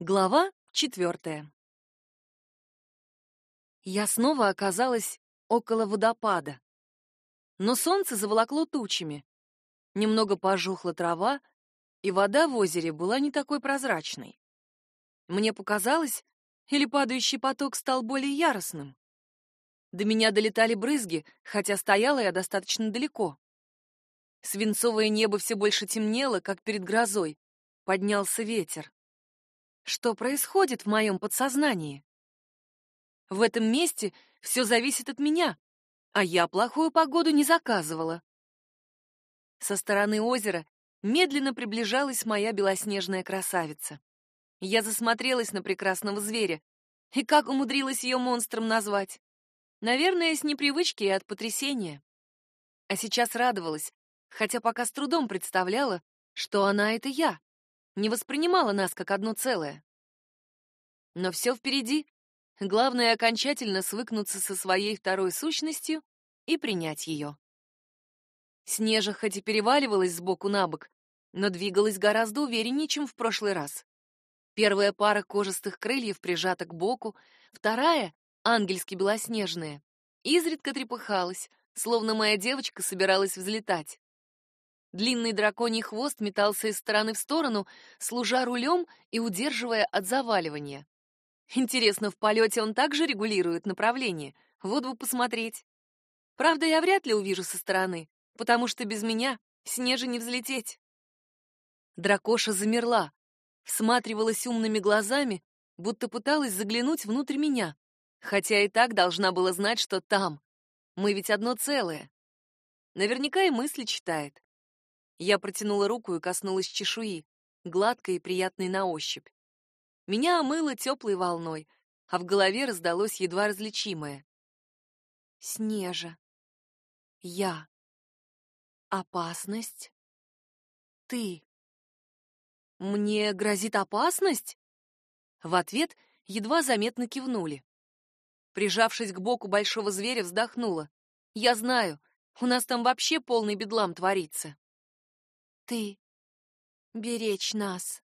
Глава четвертая. Я снова оказалась около водопада. Но солнце заволокло тучами. Немного пожухла трава, и вода в озере была не такой прозрачной. Мне показалось, или падающий поток стал более яростным. До меня долетали брызги, хотя стояла я достаточно далеко. Свинцовое небо все больше темнело, как перед грозой. Поднялся ветер. Что происходит в моем подсознании? В этом месте все зависит от меня, а я плохую погоду не заказывала. Со стороны озера медленно приближалась моя белоснежная красавица. Я засмотрелась на прекрасного зверя. И как умудрилась ее монстром назвать? Наверное, с непривычки и от потрясения. А сейчас радовалась, хотя пока с трудом представляла, что она — это я не воспринимала нас как одно целое. Но все впереди. Главное окончательно свыкнуться со своей второй сущностью и принять ее. Снежа хоть и переваливалась с боку на бок, но двигалась гораздо увереннее, чем в прошлый раз. Первая пара кожистых крыльев прижата к боку, вторая, ангельски белоснежная, изредка трепыхалась, словно моя девочка собиралась взлетать. Длинный драконий хвост метался из стороны в сторону, служа рулем и удерживая от заваливания. Интересно, в полете он также регулирует направление? Вот бы посмотреть. Правда, я вряд ли увижу со стороны, потому что без меня снеже не взлететь. Дракоша замерла, всматривалась умными глазами, будто пыталась заглянуть внутрь меня, хотя и так должна была знать, что там. Мы ведь одно целое. Наверняка и мысли читает. Я протянула руку и коснулась чешуи, гладкой и приятной на ощупь. Меня омыло теплой волной, а в голове раздалось едва различимое. Снежа. Я. Опасность. Ты. Мне грозит опасность? В ответ едва заметно кивнули. Прижавшись к боку большого зверя, вздохнула. Я знаю, у нас там вообще полный бедлам творится ты беречь нас.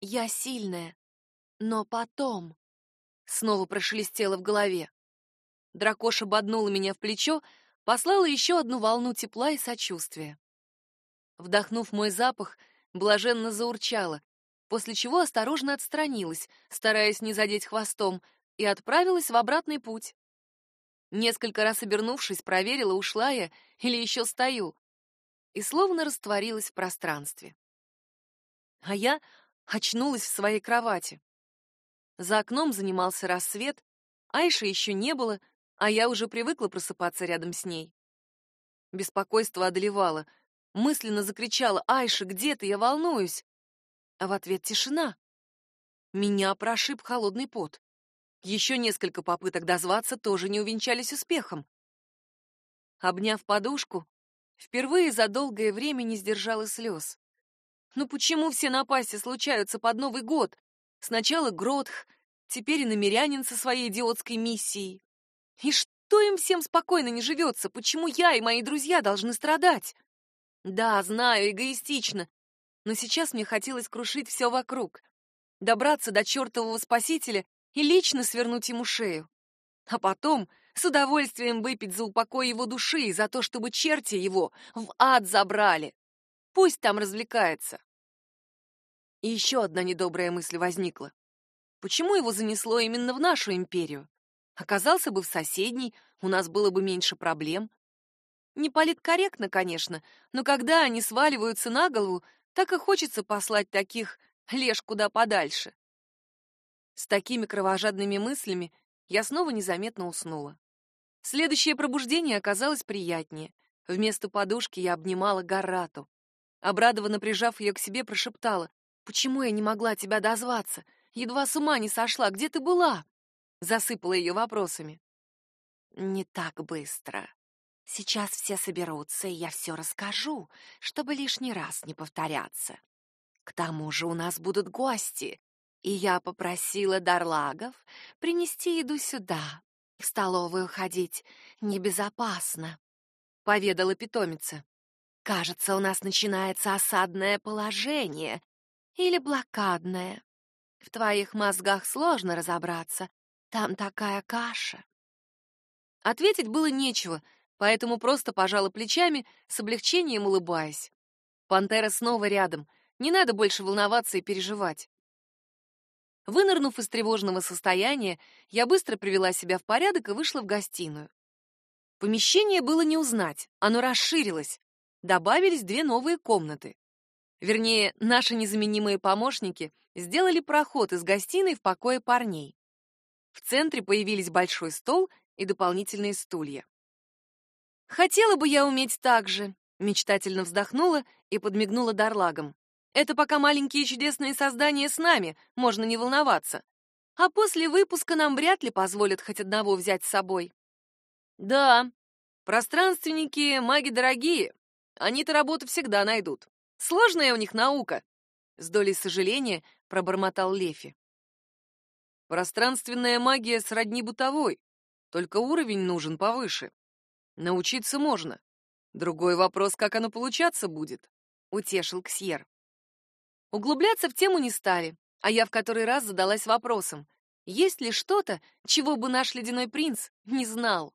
Я сильная, но потом... Снова прошелестело в голове. Дракоша боднула меня в плечо, послала еще одну волну тепла и сочувствия. Вдохнув мой запах, блаженно заурчала, после чего осторожно отстранилась, стараясь не задеть хвостом, и отправилась в обратный путь. Несколько раз обернувшись, проверила, ушла я или еще стою и словно растворилась в пространстве. А я очнулась в своей кровати. За окном занимался рассвет, Айши еще не было, а я уже привыкла просыпаться рядом с ней. Беспокойство одолевало. Мысленно закричала «Айша, где ты? Я волнуюсь!» А в ответ тишина. Меня прошиб холодный пот. Еще несколько попыток дозваться тоже не увенчались успехом. Обняв подушку, Впервые за долгое время не сдержала слез. Ну почему все напасти случаются под Новый год? Сначала Гротх, теперь и намерянин со своей идиотской миссией. И что им всем спокойно не живется? Почему я и мои друзья должны страдать? Да, знаю, эгоистично, но сейчас мне хотелось крушить все вокруг, добраться до чертового спасителя и лично свернуть ему шею. А потом с удовольствием выпить за упокой его души и за то, чтобы черти его в ад забрали. Пусть там развлекается. И еще одна недобрая мысль возникла. Почему его занесло именно в нашу империю? Оказался бы в соседней, у нас было бы меньше проблем. Не политкорректно, конечно, но когда они сваливаются на голову, так и хочется послать таких лишь куда подальше. С такими кровожадными мыслями я снова незаметно уснула. Следующее пробуждение оказалось приятнее. Вместо подушки я обнимала Гарату. Обрадованно прижав ее к себе, прошептала. «Почему я не могла тебя дозваться? Едва с ума не сошла. Где ты была?» Засыпала ее вопросами. «Не так быстро. Сейчас все соберутся, и я все расскажу, чтобы лишний раз не повторяться. К тому же у нас будут гости, и я попросила Дарлагов принести еду сюда, в столовую ходить небезопасно, поведала питомица. Кажется, у нас начинается осадное положение или блокадное. В твоих мозгах сложно разобраться. Там такая каша. Ответить было нечего, поэтому просто пожала плечами, с облегчением улыбаясь. Пантера снова рядом. Не надо больше волноваться и переживать. Вынырнув из тревожного состояния, я быстро привела себя в порядок и вышла в гостиную. Помещение было не узнать, оно расширилось. Добавились две новые комнаты. Вернее, наши незаменимые помощники сделали проход из гостиной в покое парней. В центре появились большой стол и дополнительные стулья. Хотела бы я уметь так же, мечтательно вздохнула и подмигнула Дарлагом. Это пока маленькие чудесные создания с нами, можно не волноваться. А после выпуска нам вряд ли позволят хоть одного взять с собой. Да, пространственники маги дорогие. Они-то работу всегда найдут. Сложная у них наука. С долей сожаления пробормотал Лефи. Пространственная магия сродни бытовой, только уровень нужен повыше. Научиться можно. Другой вопрос, как оно получаться будет, утешил Ксьер. Углубляться в тему не стали, а я в который раз задалась вопросом: есть ли что-то, чего бы наш ледяной принц не знал?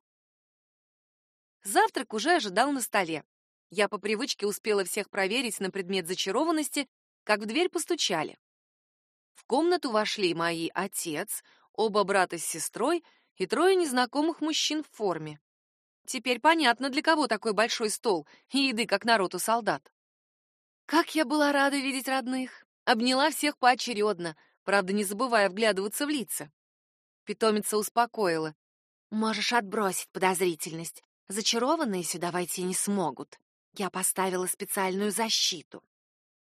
Завтрак уже ожидал на столе. Я по привычке успела всех проверить на предмет зачарованности, как в дверь постучали. В комнату вошли мои отец, оба брата с сестрой и трое незнакомых мужчин в форме. Теперь понятно, для кого такой большой стол и еды, как народ у солдат. Как я была рада видеть родных. Обняла всех поочередно, правда, не забывая вглядываться в лица. Питомица успокоила. «Можешь отбросить подозрительность. Зачарованные сюда войти не смогут. Я поставила специальную защиту.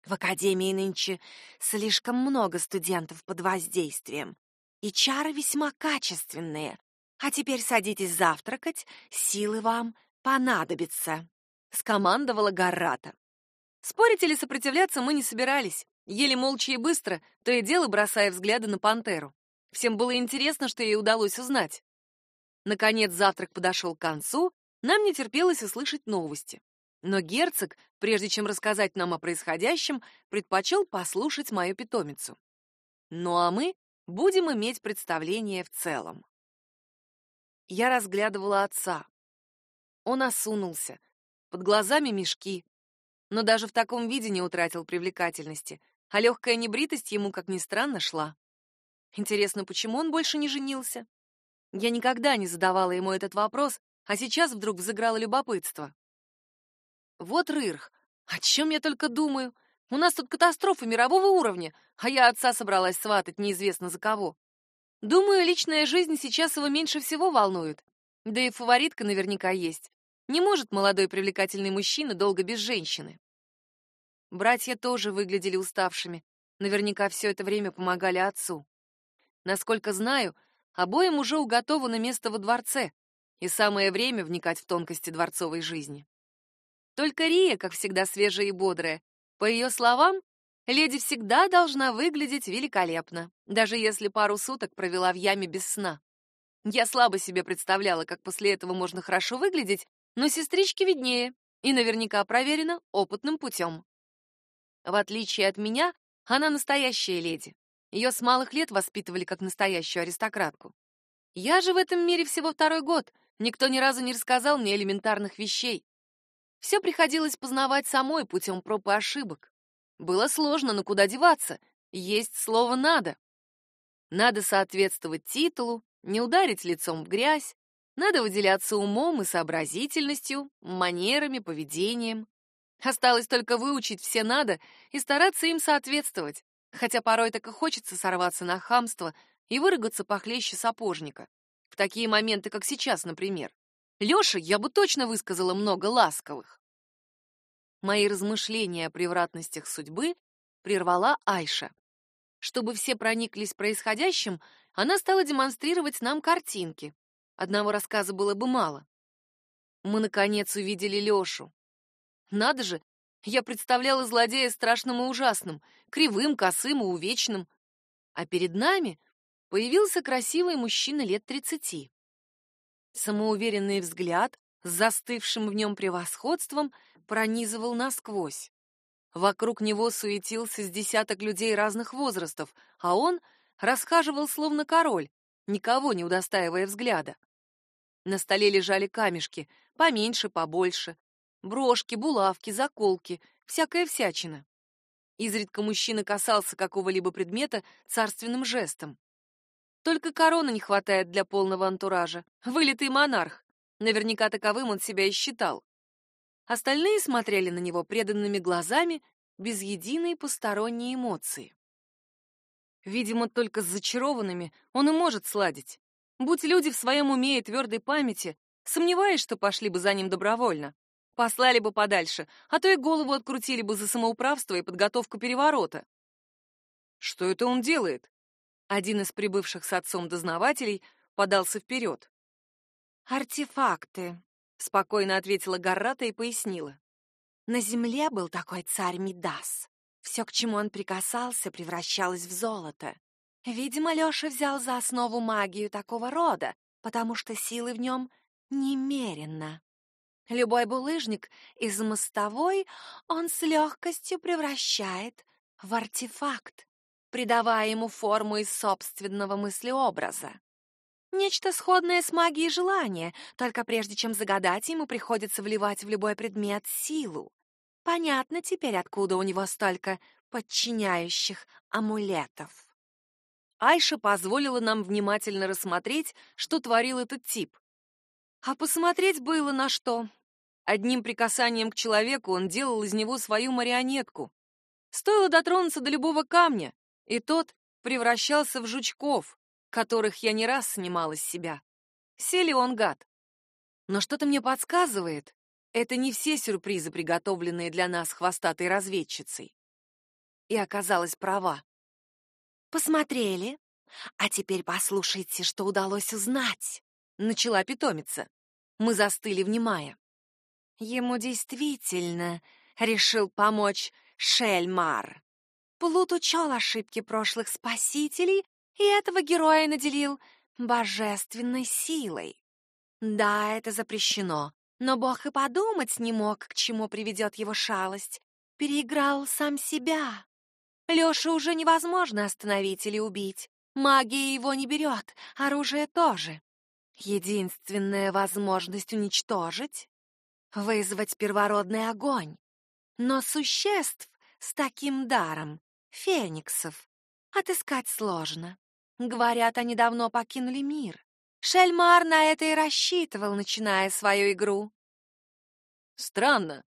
В академии нынче слишком много студентов под воздействием, и чары весьма качественные. А теперь садитесь завтракать, силы вам понадобятся, скомандовала Гаррата. Спорить или сопротивляться мы не собирались, еле молча и быстро, то и дело бросая взгляды на пантеру. Всем было интересно, что ей удалось узнать. Наконец завтрак подошел к концу, нам не терпелось услышать новости. Но герцог, прежде чем рассказать нам о происходящем, предпочел послушать мою питомицу. Ну а мы будем иметь представление в целом. Я разглядывала отца. Он осунулся, под глазами мешки, но даже в таком виде не утратил привлекательности, а легкая небритость ему, как ни странно, шла. Интересно, почему он больше не женился? Я никогда не задавала ему этот вопрос, а сейчас вдруг взыграло любопытство. Вот Рырх, о чем я только думаю. У нас тут катастрофа мирового уровня, а я отца собралась сватать неизвестно за кого. Думаю, личная жизнь сейчас его меньше всего волнует. Да и фаворитка наверняка есть. Не может молодой привлекательный мужчина долго без женщины. Братья тоже выглядели уставшими. Наверняка все это время помогали отцу. Насколько знаю, обоим уже уготовано место во дворце, и самое время вникать в тонкости дворцовой жизни. Только Рия, как всегда, свежая и бодрая. По ее словам, леди всегда должна выглядеть великолепно, даже если пару суток провела в яме без сна. Я слабо себе представляла, как после этого можно хорошо выглядеть, но сестричке виднее и наверняка проверено опытным путем. В отличие от меня, она настоящая леди. Ее с малых лет воспитывали как настоящую аристократку. Я же в этом мире всего второй год, никто ни разу не рассказал мне элементарных вещей. Все приходилось познавать самой путем проб и ошибок. Было сложно, но куда деваться? Есть слово «надо». Надо соответствовать титулу, не ударить лицом в грязь, надо выделяться умом и сообразительностью, манерами, поведением. Осталось только выучить все надо и стараться им соответствовать, хотя порой так и хочется сорваться на хамство и выругаться похлеще сапожника. В такие моменты, как сейчас, например. Лёше я бы точно высказала много ласковых. Мои размышления о превратностях судьбы прервала Айша. Чтобы все прониклись происходящим, она стала демонстрировать нам картинки. Одного рассказа было бы мало. Мы, наконец, увидели Лёшу. Надо же, я представляла злодея страшным и ужасным, кривым, косым и увечным. А перед нами появился красивый мужчина лет тридцати. Самоуверенный взгляд с застывшим в нем превосходством пронизывал насквозь. Вокруг него суетился с десяток людей разных возрастов, а он расхаживал словно король, никого не удостаивая взгляда. На столе лежали камешки, поменьше, побольше, брошки, булавки, заколки, всякая всячина. Изредка мужчина касался какого-либо предмета царственным жестом. Только короны не хватает для полного антуража. Вылитый монарх. Наверняка таковым он себя и считал. Остальные смотрели на него преданными глазами, без единой посторонней эмоции. Видимо, только с зачарованными он и может сладить. Будь люди в своем уме и твердой памяти, сомневаюсь, что пошли бы за ним добровольно. Послали бы подальше, а то и голову открутили бы за самоуправство и подготовку переворота. Что это он делает? Один из прибывших с отцом дознавателей подался вперед. «Артефакты», — спокойно ответила Гаррата и пояснила. «На земле был такой царь Мидас. Все, к чему он прикасался, превращалось в золото. Видимо, Леша взял за основу магию такого рода, потому что силы в нем немерено. Любой булыжник из мостовой он с легкостью превращает в артефакт, придавая ему форму из собственного мыслеобраза. Нечто сходное с магией желания, только прежде чем загадать, ему приходится вливать в любой предмет силу. Понятно теперь, откуда у него столько подчиняющих амулетов. Айша позволила нам внимательно рассмотреть, что творил этот тип. А посмотреть было на что. Одним прикасанием к человеку он делал из него свою марионетку. Стоило дотронуться до любого камня, и тот превращался в жучков, которых я не раз снимала с себя. Сели он гад. Но что-то мне подсказывает, это не все сюрпризы, приготовленные для нас хвостатой разведчицей. И оказалась права. Посмотрели, а теперь послушайте, что удалось узнать, начала питомица. Мы застыли, внимая. Ему действительно решил помочь Шельмар. Плут учел ошибки прошлых спасителей и этого героя наделил божественной силой. Да, это запрещено, но Бог и подумать не мог, к чему приведет его шалость. Переиграл сам себя. Лёшу уже невозможно остановить или убить. Магия его не берет, оружие тоже. Единственная возможность уничтожить — вызвать первородный огонь. Но существ с таким даром, фениксов, отыскать сложно. Говорят, они давно покинули мир. Шельмар на это и рассчитывал, начиная свою игру. Странно.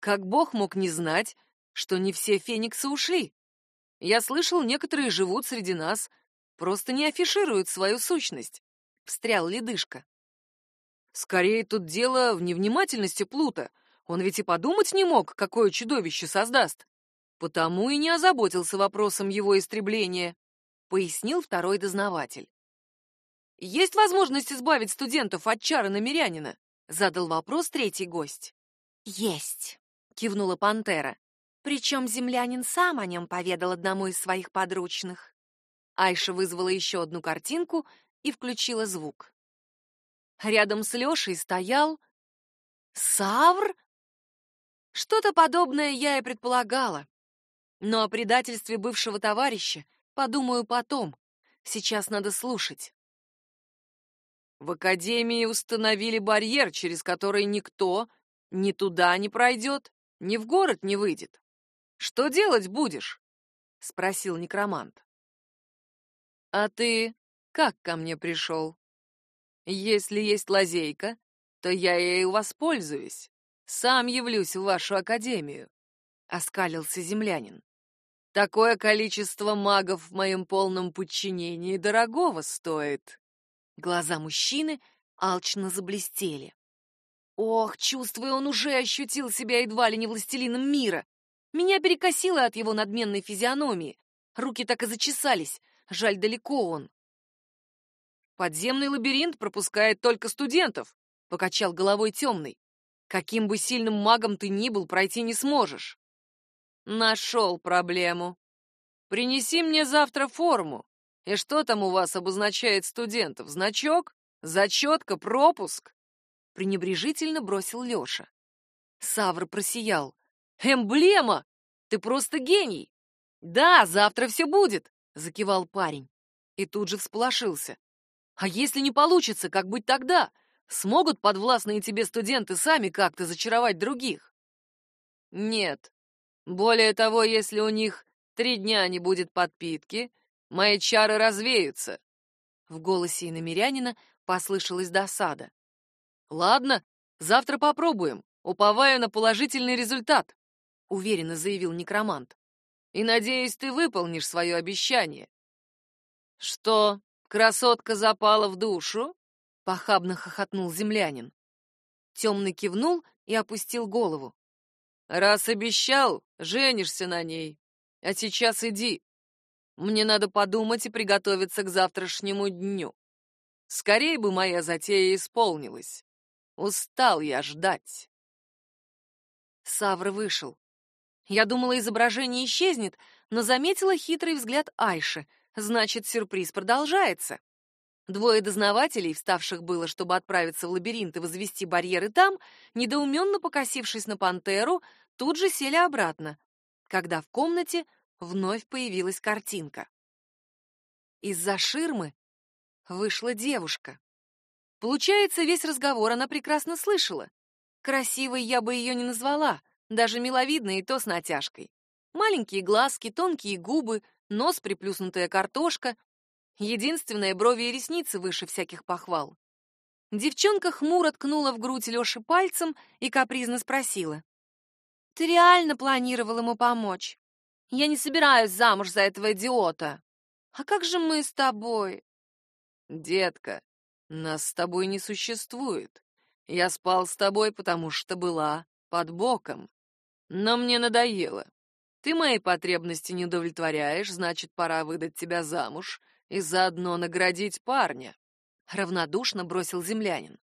Как бог мог не знать, что не все фениксы ушли? Я слышал, некоторые живут среди нас, просто не афишируют свою сущность. Встрял ледышка. Скорее тут дело в невнимательности Плута. Он ведь и подумать не мог, какое чудовище создаст. Потому и не озаботился вопросом его истребления, пояснил второй дознаватель. Есть возможность избавить студентов от чары намерянина? задал вопрос третий гость. Есть, кивнула пантера. Причем землянин сам о нем поведал одному из своих подручных. Айша вызвала еще одну картинку и включила звук. Рядом с Лешей стоял Савр? Что-то подобное я и предполагала. Но о предательстве бывшего товарища подумаю потом. Сейчас надо слушать. В академии установили барьер, через который никто ни туда не пройдет, ни в город не выйдет. Что делать будешь? спросил некромант. А ты как ко мне пришел? Если есть лазейка, то я ею воспользуюсь. Сам явлюсь в вашу академию, оскалился землянин. Такое количество магов в моем полном подчинении дорогого стоит. Глаза мужчины алчно заблестели. Ох, чувствую, он уже ощутил себя едва ли не властелином мира. Меня перекосило от его надменной физиономии. Руки так и зачесались. Жаль, далеко он. Подземный лабиринт пропускает только студентов, покачал головой темный. Каким бы сильным магом ты ни был, пройти не сможешь. Нашел проблему. Принеси мне завтра форму. И что там у вас обозначает студентов? Значок? Зачетка? Пропуск? Пренебрежительно бросил Леша. Савр просиял. Эмблема! Ты просто гений! Да, завтра все будет, закивал парень. И тут же всполошился. А если не получится, как быть тогда? Смогут подвластные тебе студенты сами как-то зачаровать других? Нет. Более того, если у них три дня не будет подпитки, мои чары развеются. В голосе иномерянина послышалась досада. Ладно, завтра попробуем. Уповаю на положительный результат, уверенно заявил некромант. И надеюсь, ты выполнишь свое обещание. Что, красотка запала в душу? Похабно хохотнул землянин. Темный кивнул и опустил голову. Раз обещал, женишься на ней. А сейчас иди. Мне надо подумать и приготовиться к завтрашнему дню. Скорее бы моя затея исполнилась. Устал я ждать. Савр вышел. Я думала, изображение исчезнет, но заметила хитрый взгляд Айши. Значит, сюрприз продолжается. Двое дознавателей, вставших было, чтобы отправиться в лабиринт и возвести барьеры там, недоуменно покосившись на пантеру, тут же сели обратно, когда в комнате вновь появилась картинка. Из-за ширмы вышла девушка. Получается, весь разговор она прекрасно слышала. Красивой я бы ее не назвала, даже миловидной и то с натяжкой. Маленькие глазки, тонкие губы, нос приплюснутая картошка, Единственное, брови и ресницы выше всяких похвал. Девчонка хмуро ткнула в грудь Лёши пальцем и капризно спросила. «Ты реально планировал ему помочь? Я не собираюсь замуж за этого идиота. А как же мы с тобой?» «Детка, нас с тобой не существует. Я спал с тобой, потому что была под боком. Но мне надоело. Ты мои потребности не удовлетворяешь, значит, пора выдать тебя замуж и заодно наградить парня», — равнодушно бросил землянин.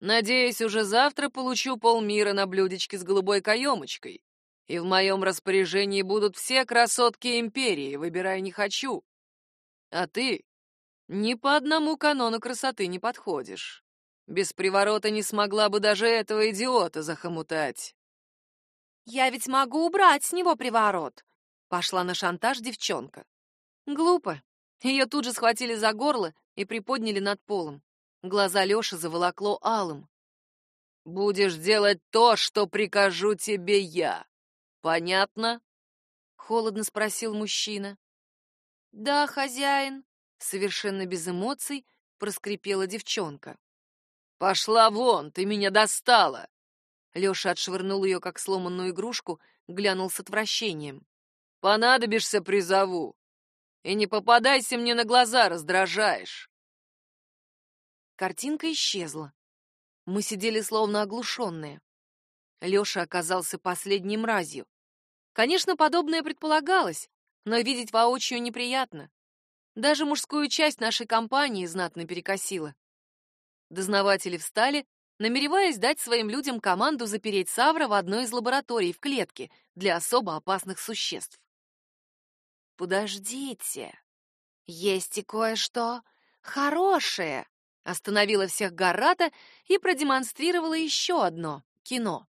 «Надеюсь, уже завтра получу полмира на блюдечке с голубой каемочкой, и в моем распоряжении будут все красотки империи, выбирай не хочу. А ты ни по одному канону красоты не подходишь. Без приворота не смогла бы даже этого идиота захомутать». «Я ведь могу убрать с него приворот», — пошла на шантаж девчонка. «Глупо. Ее тут же схватили за горло и приподняли над полом. Глаза Лёши заволокло алым. «Будешь делать то, что прикажу тебе я. Понятно?» — холодно спросил мужчина. «Да, хозяин», — совершенно без эмоций проскрипела девчонка. «Пошла вон, ты меня достала!» Лёша отшвырнул ее, как сломанную игрушку, глянул с отвращением. «Понадобишься, призову. И не попадайся мне на глаза, раздражаешь. Картинка исчезла. Мы сидели словно оглушенные. Лёша оказался последней мразью. Конечно, подобное предполагалось, но видеть воочию неприятно. Даже мужскую часть нашей компании знатно перекосило. Дознаватели встали, намереваясь дать своим людям команду запереть Савра в одной из лабораторий в клетке для особо опасных существ. «Подождите, есть и кое-что хорошее!» Остановила всех Гарата и продемонстрировала еще одно кино.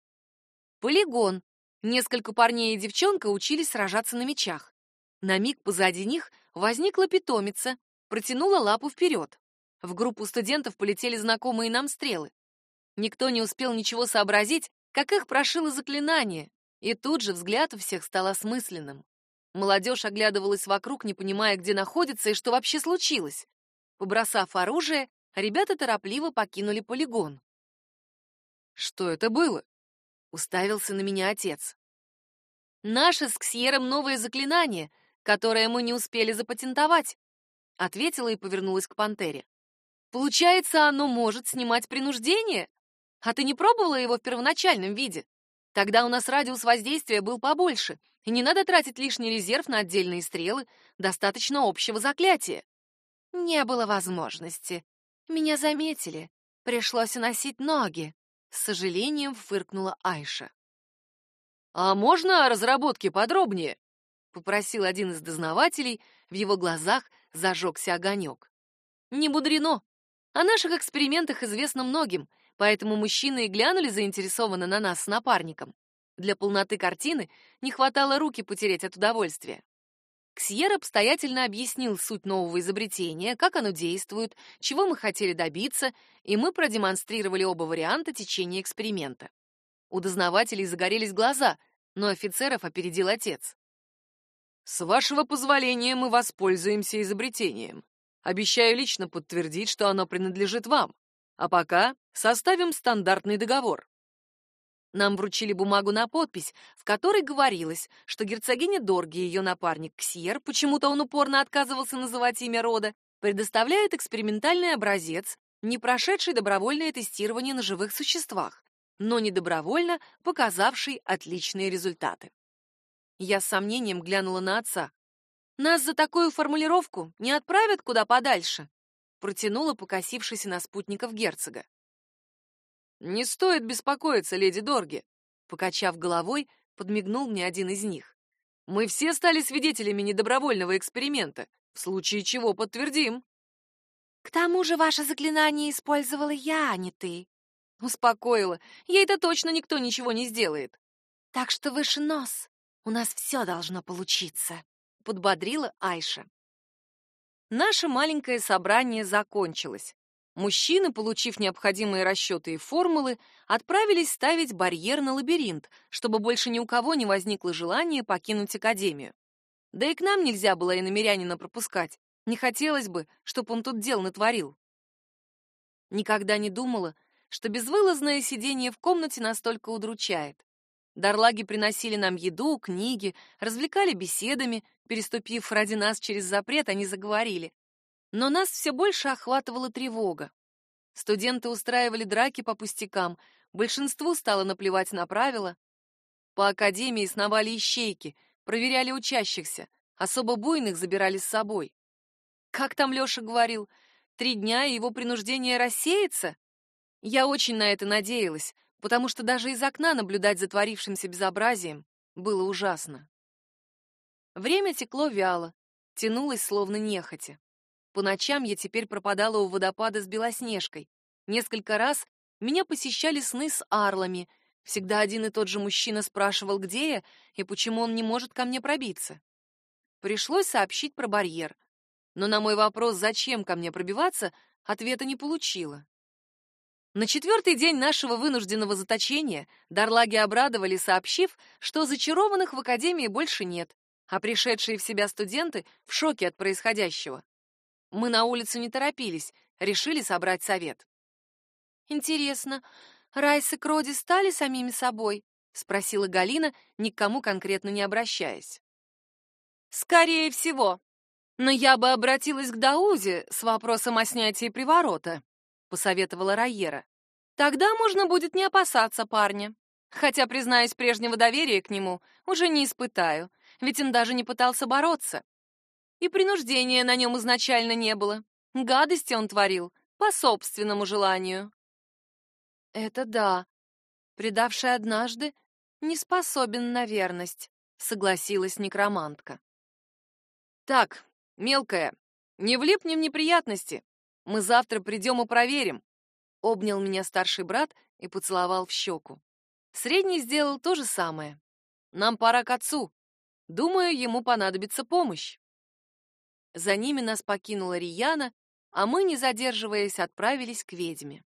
Полигон. Несколько парней и девчонка учились сражаться на мечах. На миг позади них возникла питомица, протянула лапу вперед. В группу студентов полетели знакомые нам стрелы. Никто не успел ничего сообразить, как их прошило заклинание, и тут же взгляд у всех стал осмысленным. Молодежь оглядывалась вокруг, не понимая, где находится и что вообще случилось. Побросав оружие, ребята торопливо покинули полигон. «Что это было?» — уставился на меня отец. «Наше с Ксьером новое заклинание, которое мы не успели запатентовать», — ответила и повернулась к пантере. «Получается, оно может снимать принуждение? А ты не пробовала его в первоначальном виде? Тогда у нас радиус воздействия был побольше, и не надо тратить лишний резерв на отдельные стрелы, достаточно общего заклятия. Не было возможности. Меня заметили. Пришлось уносить ноги. С сожалением фыркнула Айша. «А можно о разработке подробнее?» — попросил один из дознавателей, в его глазах зажегся огонек. «Не мудрено. О наших экспериментах известно многим, поэтому мужчины и глянули заинтересованно на нас с напарником. Для полноты картины не хватало руки потереть от удовольствия. Ксьер обстоятельно объяснил суть нового изобретения, как оно действует, чего мы хотели добиться, и мы продемонстрировали оба варианта течения эксперимента. У дознавателей загорелись глаза, но офицеров опередил отец. «С вашего позволения мы воспользуемся изобретением. Обещаю лично подтвердить, что оно принадлежит вам. А пока составим стандартный договор. Нам вручили бумагу на подпись, в которой говорилось, что герцогиня Дорги и ее напарник Ксьер, почему-то он упорно отказывался называть имя рода, предоставляют экспериментальный образец, не прошедший добровольное тестирование на живых существах, но не добровольно показавший отличные результаты. Я с сомнением глянула на отца. Нас за такую формулировку не отправят куда подальше, протянула покосившись на спутников герцога. Не стоит беспокоиться, леди Дорги, покачав головой, подмигнул мне один из них. Мы все стали свидетелями недобровольного эксперимента, в случае чего подтвердим. К тому же ваше заклинание использовала я, а не ты. Успокоила. Ей-то точно никто ничего не сделает. Так что выше нос. У нас все должно получиться, подбодрила Айша. Наше маленькое собрание закончилось. Мужчины, получив необходимые расчеты и формулы, отправились ставить барьер на лабиринт, чтобы больше ни у кого не возникло желания покинуть академию. Да и к нам нельзя было и намерянина пропускать. Не хотелось бы, чтобы он тут дел натворил. Никогда не думала, что безвылазное сидение в комнате настолько удручает. Дарлаги приносили нам еду, книги, развлекали беседами, переступив ради нас через запрет, они заговорили. Но нас все больше охватывала тревога. Студенты устраивали драки по пустякам, большинству стало наплевать на правила. По академии сновали ищейки, проверяли учащихся, особо буйных забирали с собой. Как там Лёша говорил, три дня и его принуждение рассеется? Я очень на это надеялась, потому что даже из окна наблюдать за творившимся безобразием было ужасно. Время текло вяло, тянулось словно нехотя. По ночам я теперь пропадала у водопада с Белоснежкой. Несколько раз меня посещали сны с арлами. Всегда один и тот же мужчина спрашивал, где я и почему он не может ко мне пробиться. Пришлось сообщить про барьер. Но на мой вопрос, зачем ко мне пробиваться, ответа не получила. На четвертый день нашего вынужденного заточения дарлаги обрадовали, сообщив, что зачарованных в академии больше нет, а пришедшие в себя студенты в шоке от происходящего. Мы на улицу не торопились, решили собрать совет. Интересно, Райс и Кроди стали самими собой? спросила Галина, никому конкретно не обращаясь. Скорее всего. Но я бы обратилась к Даузе с вопросом о снятии приворота, посоветовала Райера. Тогда можно будет не опасаться парня. Хотя, признаюсь, прежнего доверия к нему уже не испытаю, ведь он даже не пытался бороться. И принуждения на нем изначально не было. Гадости он творил по собственному желанию. Это да. Предавший однажды не способен на верность, согласилась некромантка. Так, мелкая, не влипни в неприятности. Мы завтра придем и проверим. Обнял меня старший брат и поцеловал в щеку. Средний сделал то же самое. Нам пора к отцу. Думаю, ему понадобится помощь. За ними нас покинула Рияна, а мы, не задерживаясь, отправились к ведьме.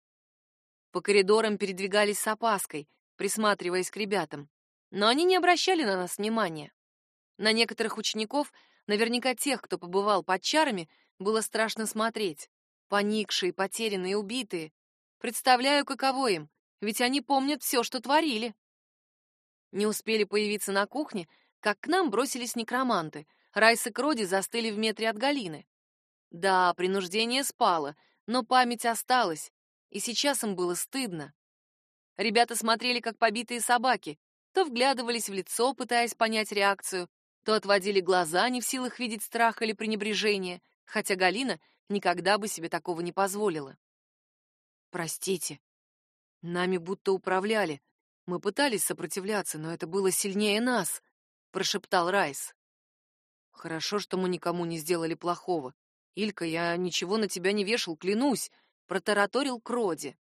По коридорам передвигались с опаской, присматриваясь к ребятам, но они не обращали на нас внимания. На некоторых учеников, наверняка тех, кто побывал под чарами, было страшно смотреть. Поникшие, потерянные, убитые. Представляю, каково им, ведь они помнят все, что творили. Не успели появиться на кухне, как к нам бросились некроманты, Райс и Кроди застыли в метре от Галины. Да, принуждение спало, но память осталась, и сейчас им было стыдно. Ребята смотрели, как побитые собаки, то вглядывались в лицо, пытаясь понять реакцию, то отводили глаза, не в силах видеть страх или пренебрежение, хотя Галина никогда бы себе такого не позволила. Простите. Нами будто управляли. Мы пытались сопротивляться, но это было сильнее нас, прошептал Райс. Хорошо, что мы никому не сделали плохого. Илька, я ничего на тебя не вешал, клянусь, протараторил Кроди.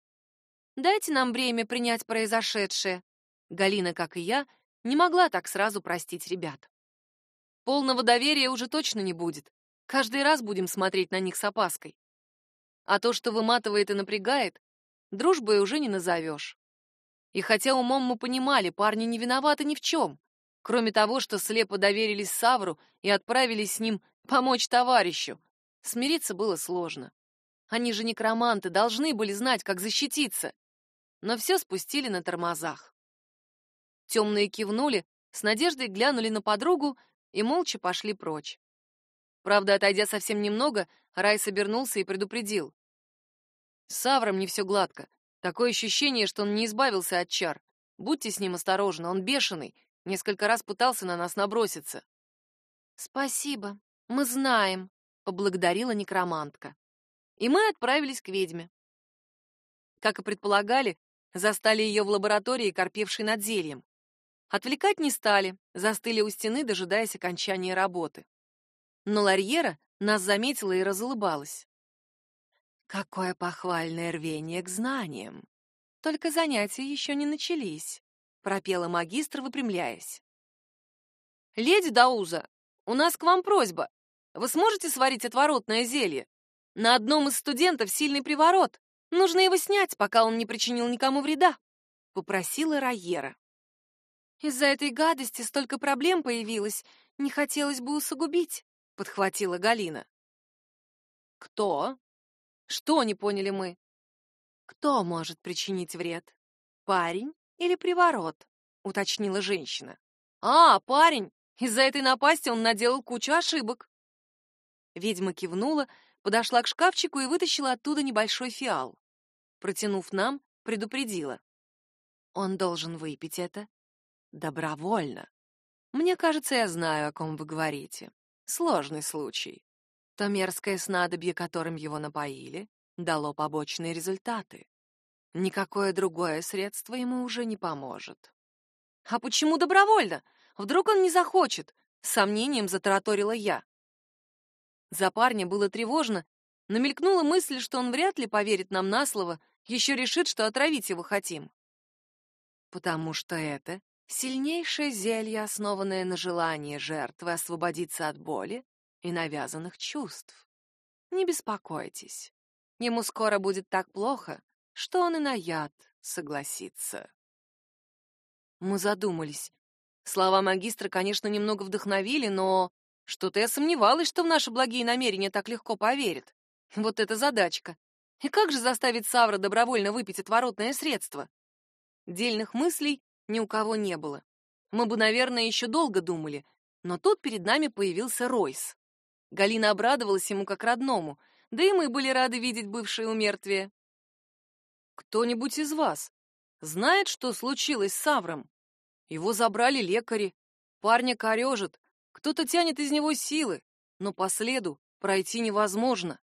Дайте нам время принять произошедшее. Галина, как и я, не могла так сразу простить ребят. Полного доверия уже точно не будет. Каждый раз будем смотреть на них с опаской. А то, что выматывает и напрягает, дружбой уже не назовешь. И хотя умом мы понимали, парни не виноваты ни в чем, кроме того, что слепо доверились Савру и отправились с ним помочь товарищу, смириться было сложно. Они же некроманты, должны были знать, как защититься. Но все спустили на тормозах. Темные кивнули, с надеждой глянули на подругу и молча пошли прочь. Правда, отойдя совсем немного, Рай собернулся и предупредил. С Савром не все гладко. Такое ощущение, что он не избавился от чар. Будьте с ним осторожны, он бешеный. Несколько раз пытался на нас наброситься. Спасибо, мы знаем, поблагодарила некромантка. И мы отправились к ведьме. Как и предполагали, застали ее в лаборатории, корпевшей над зельем. Отвлекать не стали, застыли у стены, дожидаясь окончания работы. Но Ларьера нас заметила и разулыбалась. Какое похвальное рвение к знаниям. Только занятия еще не начались, пропела магистр, выпрямляясь. Леди Дауза, у нас к вам просьба. Вы сможете сварить отворотное зелье? На одном из студентов сильный приворот. Нужно его снять, пока он не причинил никому вреда, попросила Райера. Из-за этой гадости столько проблем появилось, не хотелось бы усугубить, подхватила Галина. Кто? Что не поняли мы? Кто может причинить вред? Парень или приворот? уточнила женщина. А, парень. Из-за этой напасти он наделал кучу ошибок. Ведьма кивнула, подошла к шкафчику и вытащила оттуда небольшой фиал. Протянув нам, предупредила: "Он должен выпить это Добровольно. Мне кажется, я знаю, о ком вы говорите. Сложный случай. То мерзкое снадобье, которым его напоили, дало побочные результаты. Никакое другое средство ему уже не поможет. А почему добровольно? Вдруг он не захочет? С сомнением затараторила я. За парня было тревожно, но мелькнула мысль, что он вряд ли поверит нам на слово, еще решит, что отравить его хотим. Потому что это Сильнейшее зелье, основанное на желании жертвы освободиться от боли и навязанных чувств. Не беспокойтесь. Ему скоро будет так плохо, что он и на яд согласится. Мы задумались. Слова магистра, конечно, немного вдохновили, но что-то я сомневалась, что в наши благие намерения так легко поверит. Вот это задачка. И как же заставить Савра добровольно выпить отворотное средство? Дельных мыслей ни у кого не было. Мы бы, наверное, еще долго думали, но тут перед нами появился Ройс. Галина обрадовалась ему как родному, да и мы были рады видеть бывшее умертвие. Кто-нибудь из вас знает, что случилось с Савром? Его забрали лекари, парня корежит, кто-то тянет из него силы, но по следу пройти невозможно.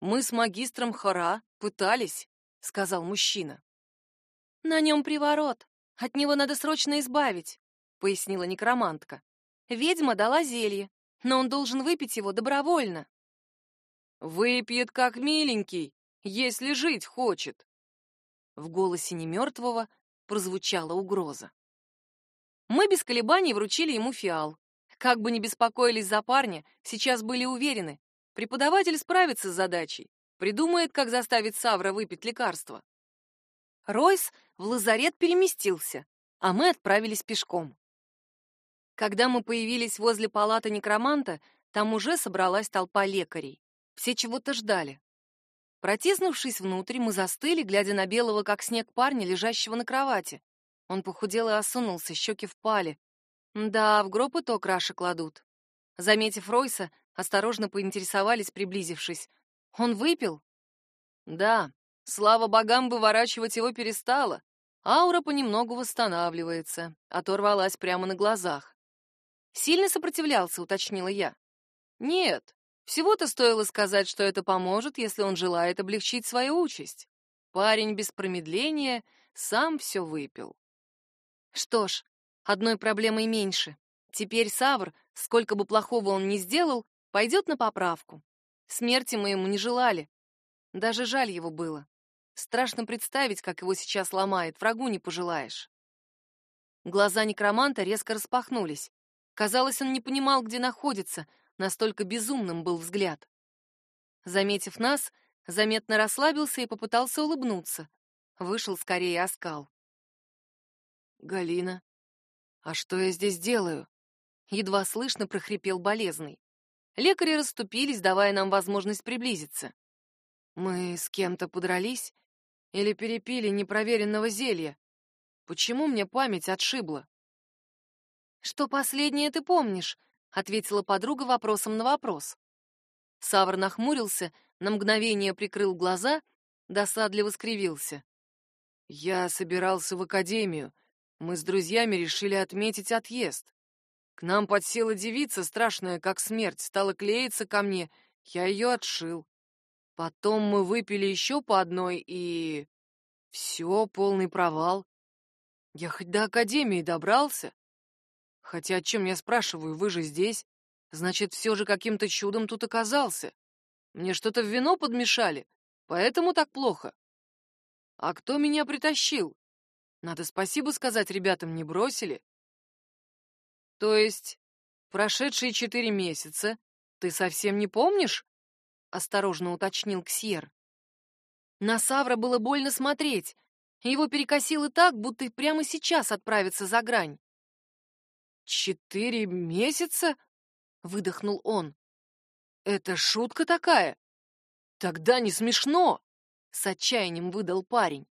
Мы с магистром Хара пытались, сказал мужчина. На нем приворот, от него надо срочно избавить, пояснила некромантка. Ведьма дала зелье, но он должен выпить его добровольно. Выпьет как миленький, если жить хочет. В голосе немертвого прозвучала угроза. Мы без колебаний вручили ему фиал. Как бы ни беспокоились за парня, сейчас были уверены, преподаватель справится с задачей, придумает, как заставить Савра выпить лекарство. Ройс в лазарет переместился, а мы отправились пешком. Когда мы появились возле палаты некроманта, там уже собралась толпа лекарей. Все чего-то ждали. Протиснувшись внутрь, мы застыли, глядя на белого как снег парня, лежащего на кровати. Он похудел и осунулся, щеки впали. Да, в гроб и то краши кладут. Заметив Ройса, осторожно поинтересовались, приблизившись. Он выпил? Да, Слава богам, выворачивать его перестала. Аура понемногу восстанавливается, оторвалась прямо на глазах. Сильно сопротивлялся, уточнила я. Нет, всего-то стоило сказать, что это поможет, если он желает облегчить свою участь. Парень без промедления сам все выпил. Что ж, одной проблемой меньше. Теперь Савр, сколько бы плохого он ни сделал, пойдет на поправку. Смерти мы ему не желали. Даже жаль его было. Страшно представить, как его сейчас ломает, врагу не пожелаешь. Глаза некроманта резко распахнулись. Казалось, он не понимал, где находится, настолько безумным был взгляд. Заметив нас, заметно расслабился и попытался улыбнуться. Вышел скорее оскал. «Галина, а что я здесь делаю?» Едва слышно прохрипел болезный. Лекари расступились, давая нам возможность приблизиться. «Мы с кем-то подрались? Или перепили непроверенного зелья? Почему мне память отшибла?» «Что последнее ты помнишь?» — ответила подруга вопросом на вопрос. Савр нахмурился, на мгновение прикрыл глаза, досадливо скривился. «Я собирался в академию. Мы с друзьями решили отметить отъезд. К нам подсела девица, страшная как смерть, стала клеиться ко мне. Я ее отшил. Потом мы выпили еще по одной, и... Все, полный провал. Я хоть до академии добрался. Хотя о чем я спрашиваю, вы же здесь. Значит, все же каким-то чудом тут оказался. Мне что-то в вино подмешали, поэтому так плохо. А кто меня притащил? Надо спасибо сказать, ребятам не бросили. То есть, прошедшие четыре месяца ты совсем не помнишь? Осторожно уточнил Ксьер. На Савра было больно смотреть. Его перекосило так, будто прямо сейчас отправится за грань. «Четыре месяца?» — выдохнул он. «Это шутка такая? Тогда не смешно!» — с отчаянием выдал парень.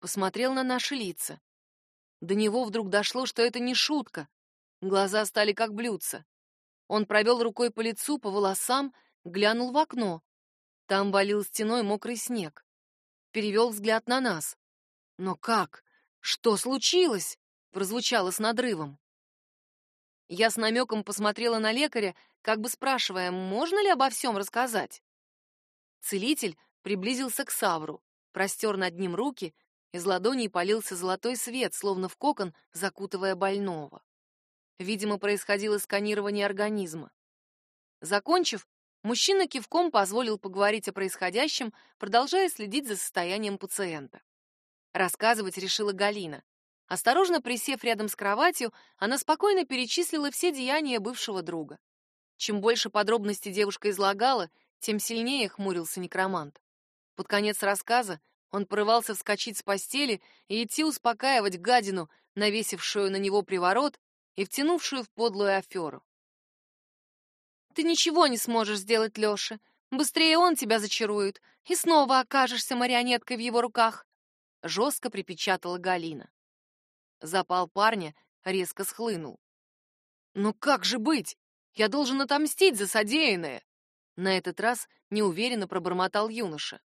Посмотрел на наши лица. До него вдруг дошло, что это не шутка. Глаза стали как блюдца. Он провел рукой по лицу, по волосам, глянул в окно. Там валил стеной мокрый снег. Перевел взгляд на нас. «Но как? Что случилось?» — прозвучало с надрывом. Я с намеком посмотрела на лекаря, как бы спрашивая, можно ли обо всем рассказать. Целитель приблизился к Савру, простер над ним руки, из ладоней полился золотой свет, словно в кокон, закутывая больного. Видимо, происходило сканирование организма. Закончив, мужчина кивком позволил поговорить о происходящем, продолжая следить за состоянием пациента. Рассказывать решила Галина. Осторожно присев рядом с кроватью, она спокойно перечислила все деяния бывшего друга. Чем больше подробностей девушка излагала, тем сильнее хмурился некромант. Под конец рассказа он порывался вскочить с постели и идти успокаивать гадину, навесившую на него приворот и втянувшую в подлую аферу. «Ты ничего не сможешь сделать Лёше. Быстрее он тебя зачарует, и снова окажешься марионеткой в его руках», — жестко припечатала Галина. Запал парня резко схлынул. «Ну как же быть? Я должен отомстить за содеянное!» На этот раз неуверенно пробормотал юноша.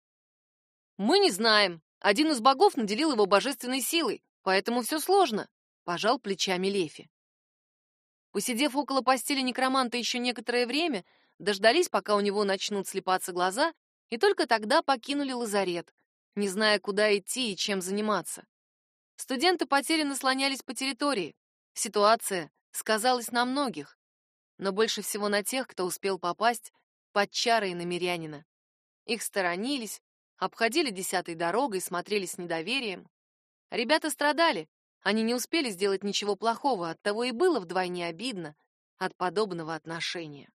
«Мы не знаем. Один из богов наделил его божественной силой, поэтому все сложно», — пожал плечами Лефи. Посидев около постели некроманта еще некоторое время, дождались, пока у него начнут слепаться глаза, и только тогда покинули лазарет, не зная, куда идти и чем заниматься. Студенты потерянно слонялись по территории. Ситуация сказалась на многих, но больше всего на тех, кто успел попасть под чары намерянина. Их сторонились, обходили десятой дорогой, смотрели с недоверием. Ребята страдали, они не успели сделать ничего плохого, оттого и было вдвойне обидно от подобного отношения.